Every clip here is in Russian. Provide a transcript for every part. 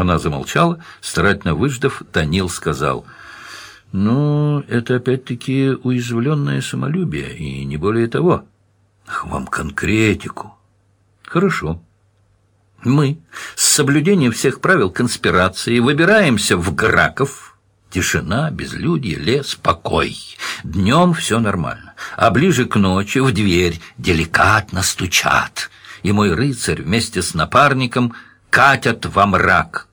Она замолчала, старательно выждав, Танил сказал, «Ну, это опять-таки уязвленное самолюбие, и не более того. Вам конкретику». «Хорошо». Мы с соблюдением всех правил конспирации выбираемся в Граков. Тишина, безлюдье, лес, покой. Днем все нормально. А ближе к ночи в дверь деликатно стучат. И мой рыцарь вместе с напарником катят во мрак.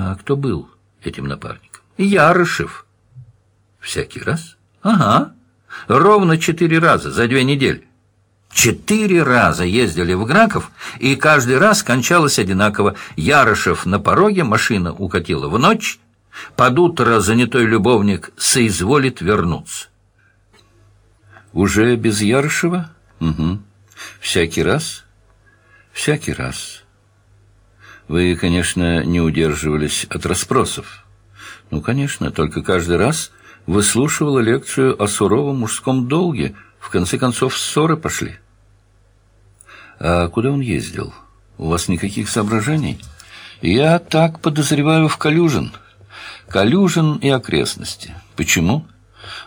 А кто был этим напарником? Ярышев. Всякий раз? Ага. Ровно четыре раза за две недели. Четыре раза ездили в Граков, и каждый раз кончалось одинаково. Ярышев на пороге, машина укатила в ночь, под утро занятой любовник соизволит вернуться. Уже без Ярышева? Угу. Всякий раз? Всякий раз. Вы, конечно, не удерживались от расспросов. Ну, конечно, только каждый раз выслушивала лекцию о суровом мужском долге – в конце концов, ссоры пошли. А куда он ездил? У вас никаких соображений? Я так подозреваю в Калюжин. Калюжин и окрестности. Почему?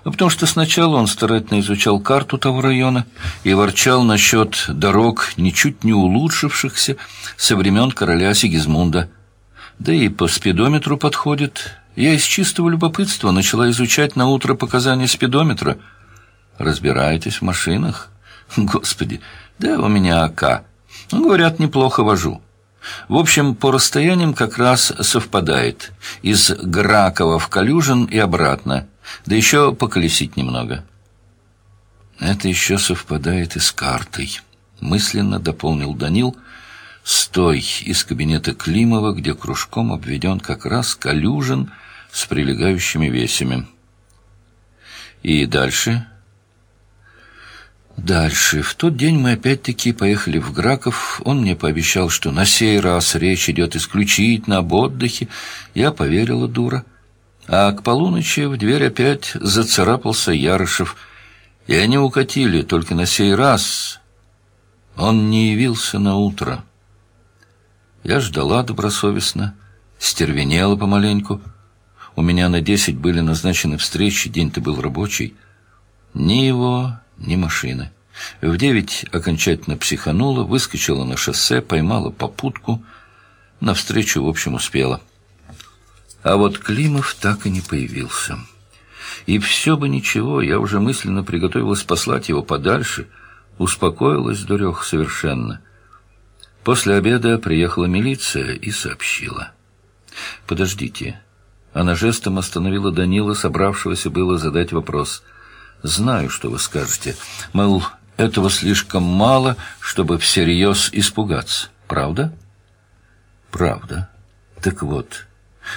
Ну, потому что сначала он старательно изучал карту того района и ворчал насчет дорог, ничуть не улучшившихся со времен короля Сигизмунда. Да и по спидометру подходит. Я из чистого любопытства начала изучать на утро показания спидометра — Разбираетесь в машинах? Господи, да у меня АК. Ну, говорят, неплохо вожу. В общем, по расстояниям как раз совпадает. Из Гракова в Калюжин и обратно. Да еще поколесить немного. Это еще совпадает и с картой. Мысленно дополнил Данил, стой из кабинета Климова, где кружком обведен как раз Калюжин с прилегающими весями. И дальше Дальше. В тот день мы опять-таки поехали в Граков. Он мне пообещал, что на сей раз речь идет исключительно об отдыхе. Я поверила, дура. А к полуночи в дверь опять зацарапался Ярышев. И они укатили, только на сей раз он не явился на утро. Я ждала добросовестно, стервенела помаленьку. У меня на десять были назначены встречи, день-то был рабочий. Ни его, ни машины. В девять окончательно психанула, выскочила на шоссе, поймала попутку. Навстречу, в общем, успела. А вот Климов так и не появился. И все бы ничего, я уже мысленно приготовилась послать его подальше. Успокоилась дурех совершенно. После обеда приехала милиция и сообщила. «Подождите». Она жестом остановила Данила, собравшегося было задать вопрос – Знаю, что вы скажете. Мол, этого слишком мало, чтобы всерьез испугаться. Правда? Правда. Так вот,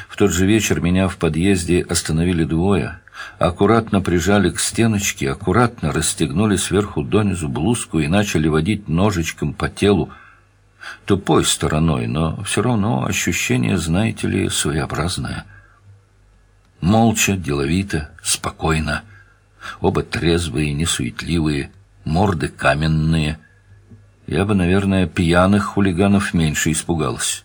в тот же вечер меня в подъезде остановили двое. Аккуратно прижали к стеночке, аккуратно расстегнули сверху донизу блузку и начали водить ножичком по телу. Тупой стороной, но все равно ощущение, знаете ли, своеобразное. Молча, деловито, спокойно — Оба трезвые, несуетливые, морды каменные. Я бы, наверное, пьяных хулиганов меньше испугался.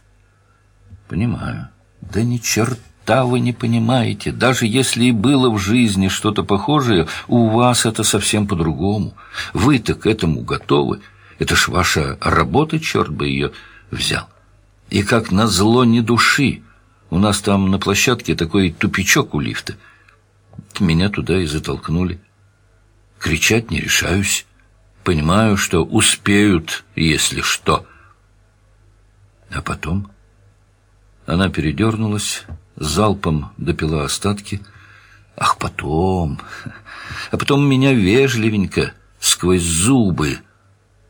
Понимаю. Да ни черта вы не понимаете. Даже если и было в жизни что-то похожее, у вас это совсем по-другому. Вы-то к этому готовы. Это ж ваша работа, черт бы ее взял. И как назло ни души. У нас там на площадке такой тупичок у лифта — меня туда и затолкнули. Кричать не решаюсь. Понимаю, что успеют, если что. А потом... Она передернулась, залпом допила остатки. Ах, потом... А потом меня вежливенько, сквозь зубы,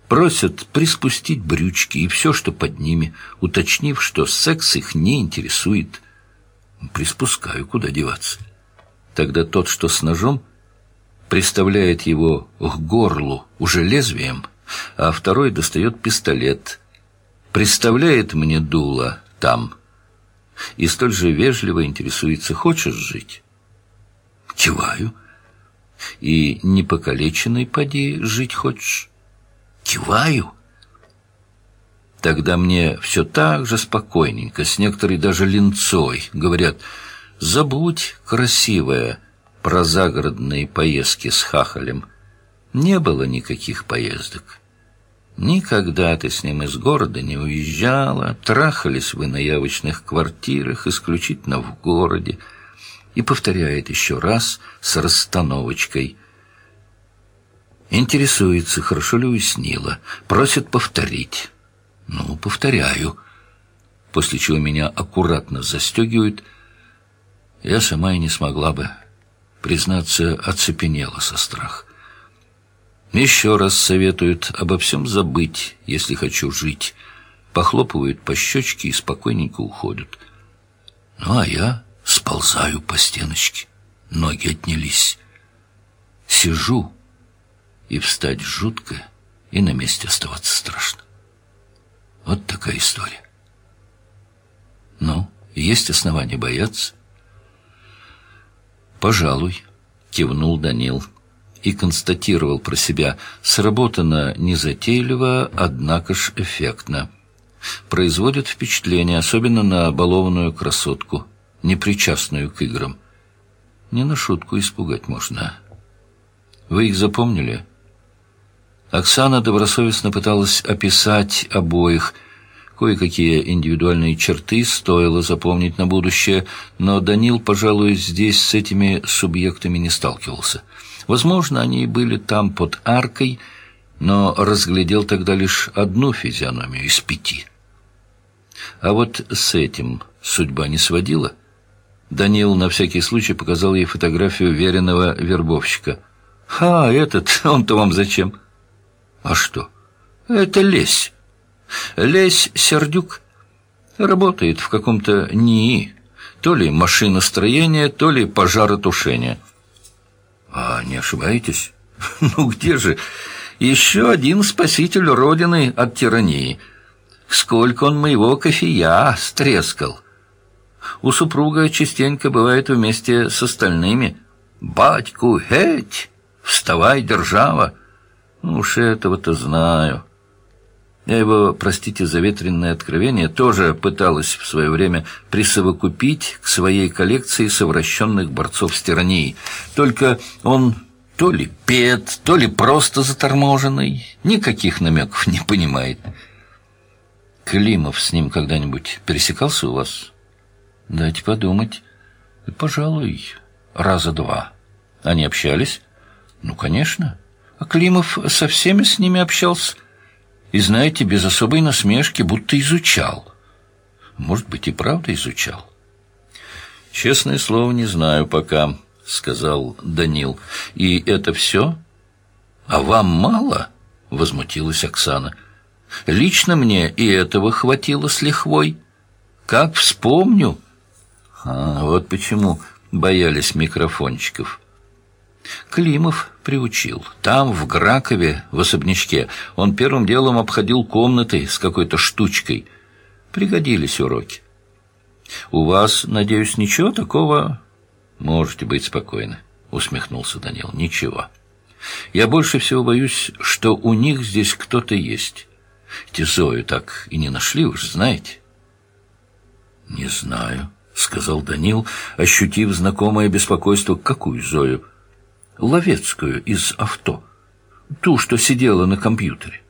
просят приспустить брючки и все, что под ними, уточнив, что секс их не интересует. Приспускаю, куда деваться. Тогда тот, что с ножом, приставляет его к горлу уже лезвием, а второй достает пистолет, приставляет мне дуло там и столь же вежливо интересуется, хочешь жить? Киваю. И не покалеченный поди жить хочешь? Киваю. Тогда мне все так же спокойненько, с некоторой даже линцой, говорят, забудь, красивая, про загородные поездки с хахалем. Не было никаких поездок. Никогда ты с ним из города не уезжала, трахались вы на явочных квартирах, исключительно в городе. И повторяет еще раз с расстановочкой. Интересуется, хорошо ли уяснила, просит повторить. Ну, повторяю. После чего меня аккуратно застегивают. Я сама и не смогла бы, признаться, оцепенела со страха. Еще раз советуют обо всем забыть, если хочу жить. Похлопывают по щечке и спокойненько уходят. Ну, а я сползаю по стеночке. Ноги отнялись. Сижу, и встать жутко, и на месте оставаться страшно. Вот такая история. Ну, есть основания бояться? Пожалуй, кивнул Данил и констатировал про себя, сработано незатейливо, однако ж эффектно. Производит впечатление, особенно на балованную красотку, непричастную к играм. Не на шутку испугать можно. Вы их запомнили? Оксана добросовестно пыталась описать обоих. Кое-какие индивидуальные черты стоило запомнить на будущее, но Данил, пожалуй, здесь с этими субъектами не сталкивался. Возможно, они были там под аркой, но разглядел тогда лишь одну физиономию из пяти. А вот с этим судьба не сводила. Данил на всякий случай показал ей фотографию веренного вербовщика. «Ха, этот, он-то вам зачем?» «А что?» «Это Лесь. Лесь Сердюк. Работает в каком-то НИИ. То ли машиностроение, то ли пожаротушение». А не ошибаетесь? Ну где же? Еще один спаситель Родины от тирании. Сколько он моего кофея стрескал. У супруга частенько бывает вместе с остальными. «Батьку, геть! Вставай, держава!» ну, Уж этого-то знаю. Я его, простите за ветренное откровение, тоже пыталась в свое время присовокупить к своей коллекции совращенных борцов с тиранией. Только он то ли пет, то ли просто заторможенный, никаких намеков не понимает. Климов с ним когда-нибудь пересекался у вас? Дайте подумать. Пожалуй, раза два. Они общались? Ну, конечно. А Климов со всеми с ними общался и, знаете, без особой насмешки, будто изучал. Может быть, и правда изучал. «Честное слово, не знаю пока», — сказал Данил. «И это все? А вам мало?» — возмутилась Оксана. «Лично мне и этого хватило с лихвой. Как вспомню...» а, «Вот почему боялись микрофончиков». Климов приучил. Там, в Гракове, в особнячке, он первым делом обходил комнаты с какой-то штучкой. Пригодились уроки. «У вас, надеюсь, ничего такого?» «Можете быть спокойны», — усмехнулся Данил. «Ничего. Я больше всего боюсь, что у них здесь кто-то есть. Тизою так и не нашли, уж знаете». «Не знаю», — сказал Данил, ощутив знакомое беспокойство. «Какую Зою?» Ловецкую из авто. Ту, что сидела на компьютере.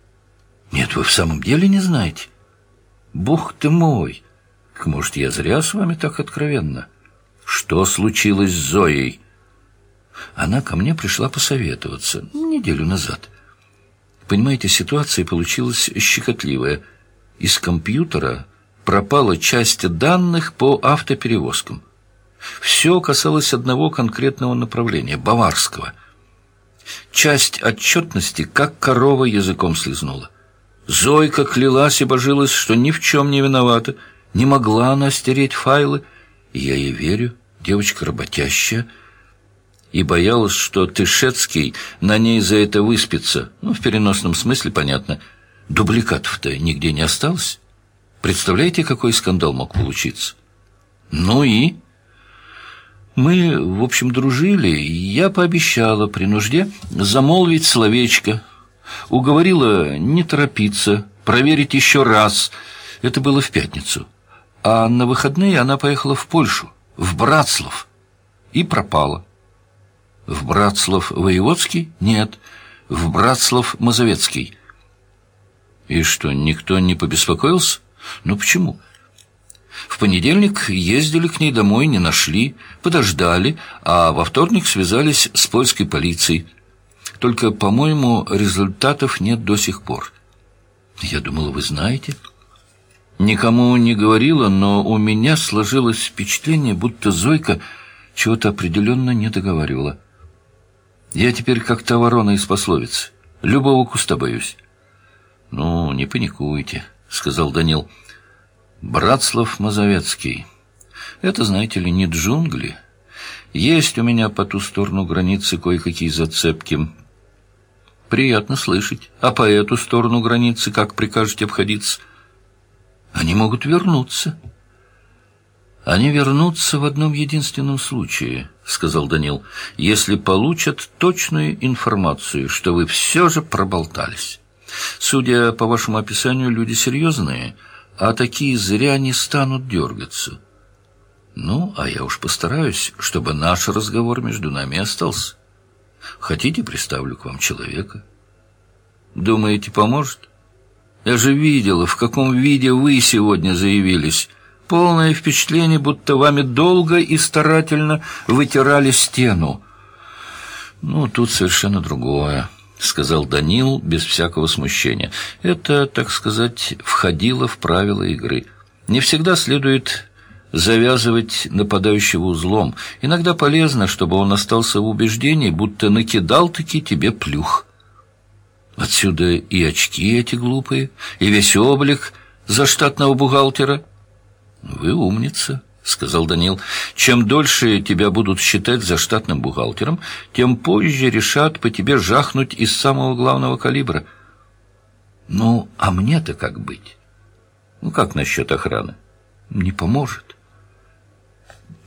Нет, вы в самом деле не знаете? Бог ты мой! Может, я зря с вами так откровенно? Что случилось с Зоей? Она ко мне пришла посоветоваться неделю назад. Понимаете, ситуация получилась щекотливая. Из компьютера пропала часть данных по автоперевозкам. Все касалось одного конкретного направления – баварского. Часть отчетности, как корова языком слезнула. Зойка клялась и божилась, что ни в чем не виновата. Не могла она стереть файлы. Я ей верю, девочка работящая. И боялась, что Тышецкий на ней за это выспится. Ну, в переносном смысле, понятно. Дубликатов-то нигде не осталось. Представляете, какой скандал мог получиться? Ну и... Мы, в общем, дружили, и я пообещала при нужде замолвить словечко. Уговорила не торопиться проверить еще раз. Это было в пятницу. А на выходные она поехала в Польшу, в Братслав, и пропала. В Братслав-Воеводский? Нет, в Братслав-Мазовецкий. И что, никто не побеспокоился? Ну почему? В понедельник ездили к ней домой, не нашли, подождали, а во вторник связались с польской полицией. Только, по-моему, результатов нет до сих пор. Я думала, вы знаете. Никому не говорила, но у меня сложилось впечатление, будто Зойка чего-то определенно не договаривала. Я теперь как та ворона из пословицы. Любого куста боюсь. «Ну, не паникуйте», — сказал Данил. «Братслав Мазовецкий. Это, знаете ли, не джунгли. Есть у меня по ту сторону границы кое-какие зацепки. Приятно слышать. А по эту сторону границы как прикажете обходиться? Они могут вернуться». «Они вернутся в одном единственном случае», — сказал Данил, «если получат точную информацию, что вы все же проболтались». Судя по вашему описанию, люди серьезные, а такие зря не станут дергаться. Ну, а я уж постараюсь, чтобы наш разговор между нами остался. Хотите, приставлю к вам человека? Думаете, поможет? Я же видела, в каком виде вы сегодня заявились. Полное впечатление, будто вами долго и старательно вытирали стену. Ну, тут совершенно другое. — сказал Данил без всякого смущения. Это, так сказать, входило в правила игры. Не всегда следует завязывать нападающего узлом. Иногда полезно, чтобы он остался в убеждении, будто накидал-таки тебе плюх. Отсюда и очки эти глупые, и весь облик заштатного бухгалтера. Вы умница. — сказал Данил. «Чем дольше тебя будут считать за штатным бухгалтером, тем позже решат по тебе жахнуть из самого главного калибра». «Ну, а мне-то как быть?» «Ну, как насчет охраны?» «Не поможет».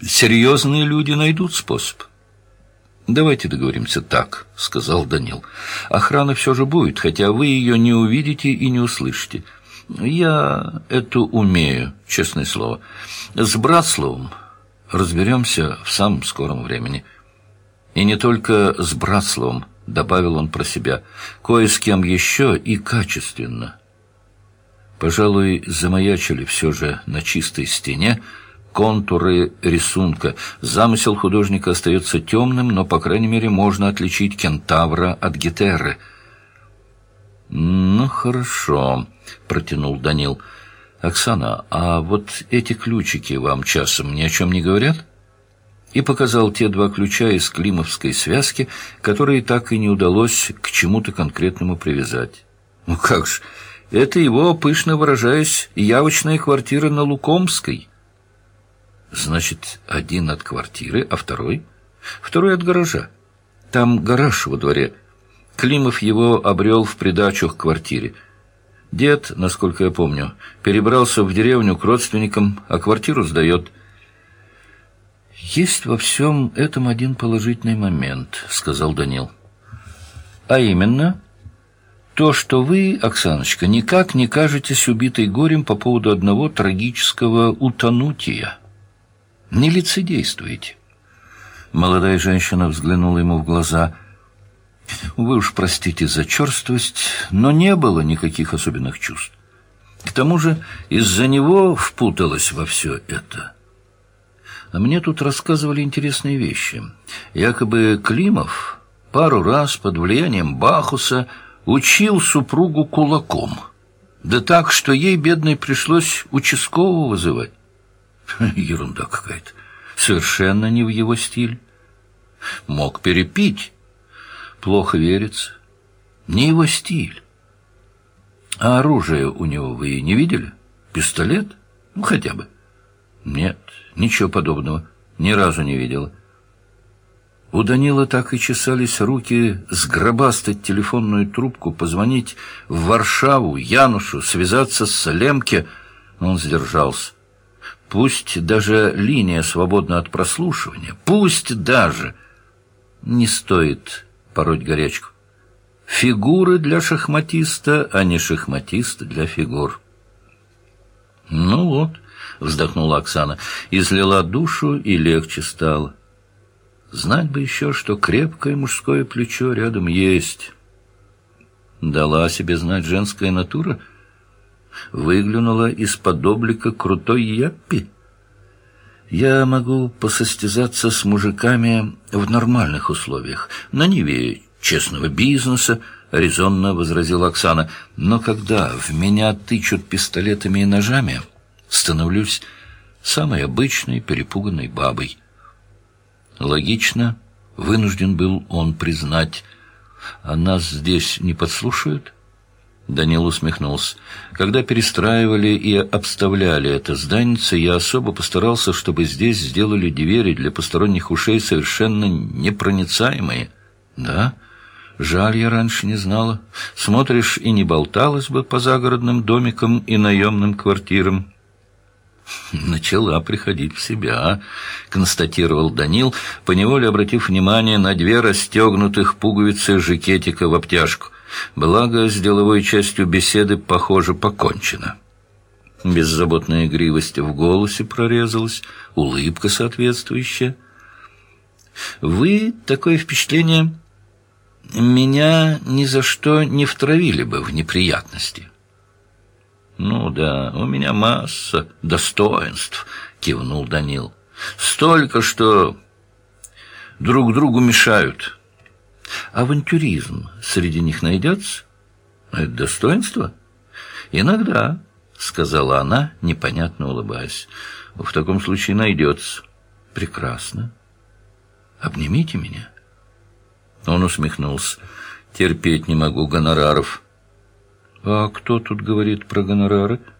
«Серьезные люди найдут способ». «Давайте договоримся так», — сказал Данил. «Охрана все же будет, хотя вы ее не увидите и не услышите». Я это умею, честное слово. С Братсловым разберемся в самом скором времени. И не только с Братсловым, добавил он про себя, кое с кем еще и качественно. Пожалуй, замаячили все же на чистой стене контуры рисунка. Замысел художника остается темным, но, по крайней мере, можно отличить кентавра от гетеры. «Ну, хорошо», — протянул Данил. «Оксана, а вот эти ключики вам часом ни о чем не говорят?» И показал те два ключа из климовской связки, которые так и не удалось к чему-то конкретному привязать. «Ну как ж, это его, пышно выражаясь, явочная квартира на Лукомской». «Значит, один от квартиры, а второй?» «Второй от гаража. Там гараж во дворе». Климов его обрел в придачу к квартире. Дед, насколько я помню, перебрался в деревню к родственникам, а квартиру сдает. «Есть во всем этом один положительный момент», — сказал Данил. «А именно...» То, что вы, Оксаночка, никак не кажетесь убитой горем по поводу одного трагического утонутия. Не лицедействуете. Молодая женщина взглянула ему в глаза. Вы уж простите за черствость, но не было никаких особенных чувств. К тому же из-за него впуталась во все это. А мне тут рассказывали интересные вещи. Якобы Климов пару раз под влиянием Бахуса учил супругу кулаком. Да так, что ей, бедной, пришлось участкового вызывать. Ерунда какая-то. Совершенно не в его стиль. Мог перепить, Плохо верится. Не его стиль. А оружие у него вы не видели? Пистолет? Ну, хотя бы. Нет, ничего подобного. Ни разу не видела. У Данила так и чесались руки сгробастать телефонную трубку, позвонить в Варшаву, Янушу, связаться с Лемке. Он сдержался. Пусть даже линия свободна от прослушивания, пусть даже не стоит пороть горячку. Фигуры для шахматиста, а не шахматист для фигур. «Ну вот», — вздохнула Оксана, — излила душу и легче стало. Знать бы еще, что крепкое мужское плечо рядом есть. Дала себе знать женская натура, выглянула из-под облика крутой яппи. Я могу посостязаться с мужиками в нормальных условиях, на Неве честного бизнеса, — резонно возразила Оксана. «Но когда в меня тычут пистолетами и ножами, становлюсь самой обычной перепуганной бабой». Логично, вынужден был он признать. «А нас здесь не подслушают?» Данил усмехнулся. «Когда перестраивали и обставляли это здание, я особо постарался, чтобы здесь сделали двери для посторонних ушей совершенно непроницаемые». «Да?» Жаль, я раньше не знала. Смотришь, и не болталась бы по загородным домикам и наемным квартирам. Начала приходить в себя, констатировал Данил, поневоле обратив внимание на две расстегнутых пуговицы жакетика в обтяжку. Благо, с деловой частью беседы, похоже, покончено. Беззаботная игривость в голосе прорезалась, улыбка соответствующая. «Вы, такое впечатление, меня ни за что не втравили бы в неприятности. «Ну да, у меня масса достоинств», — кивнул Данил. «Столько, что друг другу мешают. Авантюризм среди них найдется? Это достоинство?» «Иногда», — сказала она, непонятно улыбаясь. «В таком случае найдется. Прекрасно. Обнимите меня». Он усмехнулся. «Терпеть не могу гонораров». «А кто тут говорит про гонорары?» —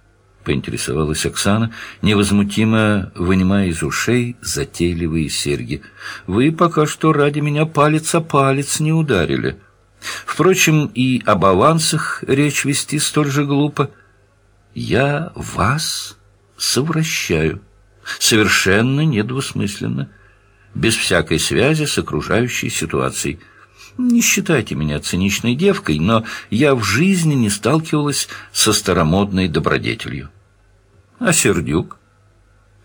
поинтересовалась Оксана, невозмутимо вынимая из ушей затейливые серьги. «Вы пока что ради меня палец о палец не ударили. Впрочем, и об авансах речь вести столь же глупо. Я вас совращаю. Совершенно недвусмысленно, без всякой связи с окружающей ситуацией». Не считайте меня циничной девкой, но я в жизни не сталкивалась со старомодной добродетелью. А Сердюк?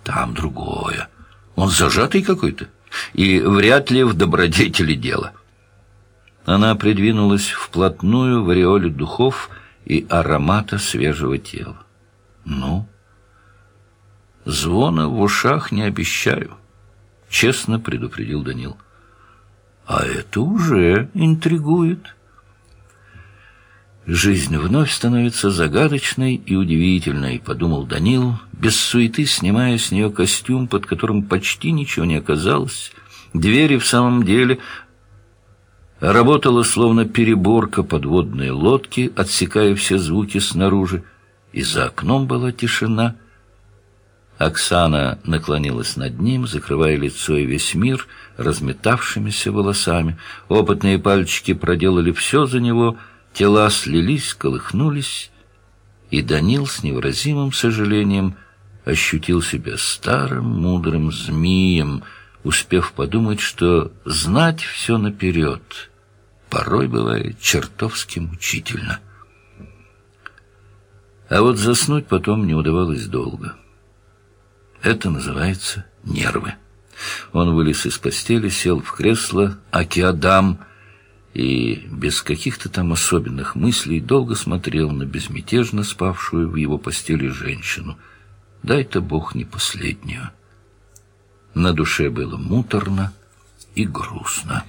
Там другое. Он зажатый какой-то, и вряд ли в добродетели дело. Она придвинулась вплотную в ореоле духов и аромата свежего тела. Ну, звона в ушах не обещаю, честно предупредил Данил. А это уже интригует. Жизнь вновь становится загадочной и удивительной, подумал Данил, без суеты снимая с нее костюм, под которым почти ничего не оказалось. Двери в самом деле работала словно переборка подводной лодки, отсекая все звуки снаружи, и за окном была тишина — Оксана наклонилась над ним, закрывая лицо и весь мир разметавшимися волосами. Опытные пальчики проделали все за него, тела слились, колыхнулись, и Данил с невыразимым сожалением ощутил себя старым мудрым змеем, успев подумать, что знать все наперед порой бывает чертовски мучительно. А вот заснуть потом не удавалось долго. Это называется нервы. Он вылез из постели, сел в кресло, акиадам, и без каких-то там особенных мыслей долго смотрел на безмятежно спавшую в его постели женщину. Дай-то Бог не последнюю. На душе было муторно и грустно.